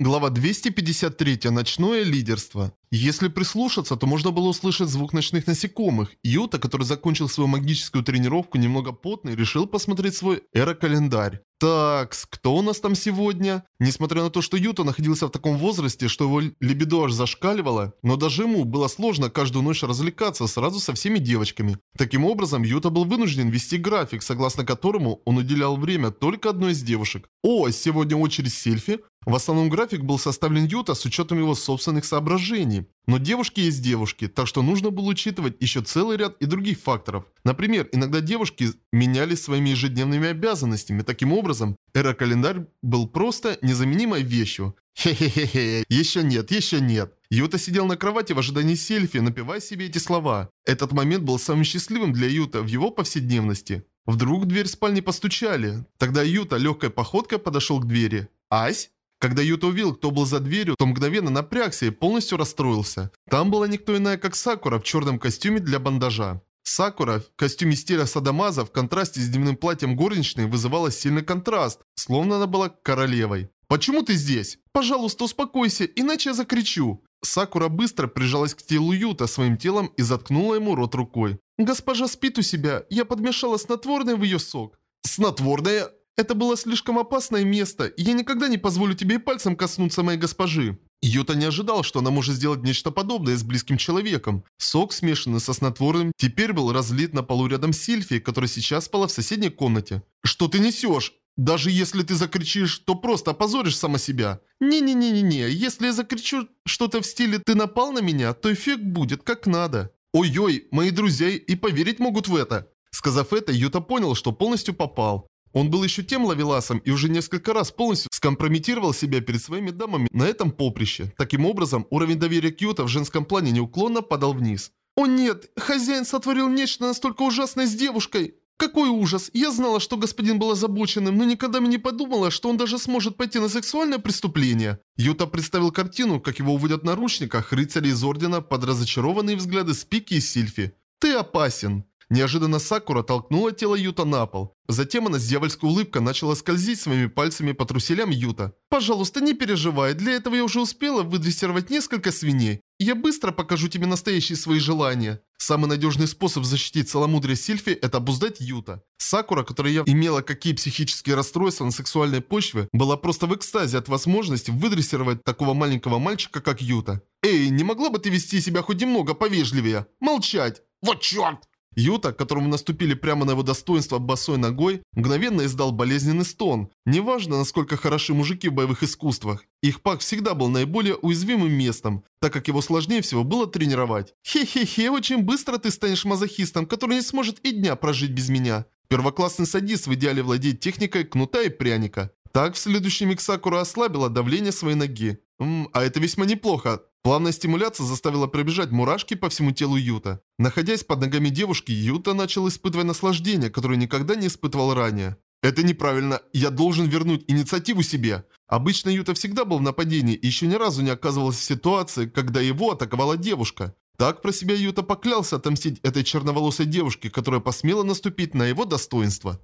Глава 253. Ночное лидерство. Если прислушаться, то можно было услышать звук ночных насекомых. Юта, который закончил свою магическую тренировку немного потный, решил посмотреть свой эра-календарь. Так, кто у нас там сегодня? Несмотря на то, что Юта находился в таком возрасте, что его либидо аж зашкаливало, но даже ему было сложно каждую ночь развлекаться сразу со всеми девочками. Таким образом, Юта был вынужден вести график, согласно которому он уделял время только одной из девушек. О, сегодня очередь Сильфи. В основном график был составлен Юта с учетом его собственных соображений. Но девушки есть девушки, так что нужно было учитывать еще целый ряд и других факторов. Например, иногда девушки менялись своими ежедневными обязанностями. Таким образом, эра-календарь был просто незаменимой вещью. Хе-хе-хе, еще нет, еще нет. Юта сидел на кровати в ожидании селфи, напевая себе эти слова. Этот момент был самым счастливым для Юта в его повседневности. Вдруг дверь спальни постучали. Тогда Юта легкой походкой подошел к двери. «Ась?» Когда Юта увидел, кто был за дверью, то мгновенно напрягся и полностью расстроился. Там была никто иная, как Сакура в черном костюме для бандажа. Сакура в костюме стиля Садамаза в контрасте с дневным платьем горничной вызывала сильный контраст, словно она была королевой. «Почему ты здесь? Пожалуйста, успокойся, иначе я закричу!» Сакура быстро прижалась к телу Юта своим телом и заткнула ему рот рукой. «Госпожа спит у себя, я подмешала снотворное в ее сок». «Снотворное?» Это было слишком опасное место, и я никогда не позволю тебе и пальцем коснуться моей госпожи. Юта не ожидал, что она может сделать нечто подобное с близким человеком. Сок, смешанный со снотворным, теперь был разлит на полу рядом с Сильфией, которая сейчас спала в соседней комнате. «Что ты несешь? Даже если ты закричишь, то просто опозоришь сама себя. Не-не-не-не-не, если я закричу что-то в стиле «ты напал на меня», то эффект будет как надо. Ой-ой, мои друзья и поверить могут в это. Сказав это, Юта понял, что полностью попал. Он был еще тем лавеласом и уже несколько раз полностью скомпрометировал себя перед своими дамами на этом поприще. Таким образом, уровень доверия Кьюта в женском плане неуклонно падал вниз. «О нет, хозяин сотворил нечто настолько ужасное с девушкой!» Какой ужас! Я знала, что господин был озабоченным, но никогда не подумала, что он даже сможет пойти на сексуальное преступление. Юта представил картину, как его уводят в наручниках рыцари из Ордена под разочарованные взгляды Спики и Сильфи. «Ты опасен!» Неожиданно Сакура толкнула тело Юта на пол. Затем она с дьявольской улыбкой начала скользить своими пальцами по труселям Юта. «Пожалуйста, не переживай, для этого я уже успела выдрессировать несколько свиней. Я быстро покажу тебе настоящие свои желания». Самый надежный способ защитить целомудрие Сильфи – это обуздать Юта. Сакура, которая имела какие психические расстройства на сексуальной почве, была просто в экстазе от возможности выдрессировать такого маленького мальчика, как Юта. «Эй, не могла бы ты вести себя хоть немного повежливее? Молчать!» «Вот черт!» Юта, которому наступили прямо на его достоинство босой ногой, мгновенно издал болезненный стон. Неважно, насколько хороши мужики в боевых искусствах, их пак всегда был наиболее уязвимым местом, так как его сложнее всего было тренировать. «Хе-хе-хе, очень быстро ты станешь мазохистом, который не сможет и дня прожить без меня». Первоклассный садист в идеале владеет техникой кнута и пряника. Так в следующий миг Сакура ослабила давление своей ноги. Ммм, а это весьма неплохо. Плавная стимуляция заставила пробежать мурашки по всему телу Юта. Находясь под ногами девушки, Юта начал испытывать наслаждение, которое никогда не испытывал ранее. Это неправильно, я должен вернуть инициативу себе. Обычно Юта всегда был в нападении и еще ни разу не оказывался в ситуации, когда его атаковала девушка. Так про себя Юта поклялся отомстить этой черноволосой девушке, которая посмела наступить на его достоинство.